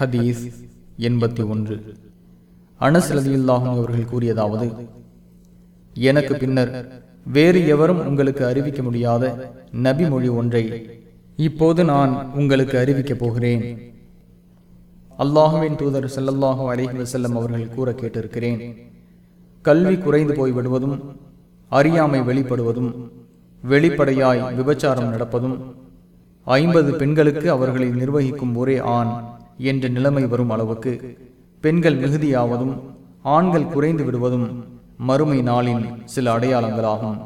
ஹதீஸ் எண்பத்தி ஒன்று. அனஸ் ரலியுல்லாஹும் அவர்கள் கூறியதாவது எனக்கு பின்னர் வேறு எவரும் உங்களுக்கு அறிவிக்க முடியாத நபி மொழி ஒன்றை இப்போது நான் உங்களுக்கு அறிவிக்கப் போகிறேன். அல்லாஹுவின் தூதர் செல்லல்லாஹு அலைஹி வஸல்லம் அவர்கள் கூற கேட்டிருக்கிறேன் கல்வி குறைந்து போய் விடுவதும் அறியாமை வெளிப்படுவதும் வெளிப்படையாய் விபச்சாரம் நடப்பதும் ஐம்பது பெண்களுக்கு அவர்களை நிர்வகிக்கும் ஒரே ஆண் என்ற நிலைமை வரும் அளவுக்கு பெண்கள் மிகுதியாவதும் ஆண்கள் குறைந்து விடுவதும் மறுமை நாளின் சில அடையாளங்களாகும்.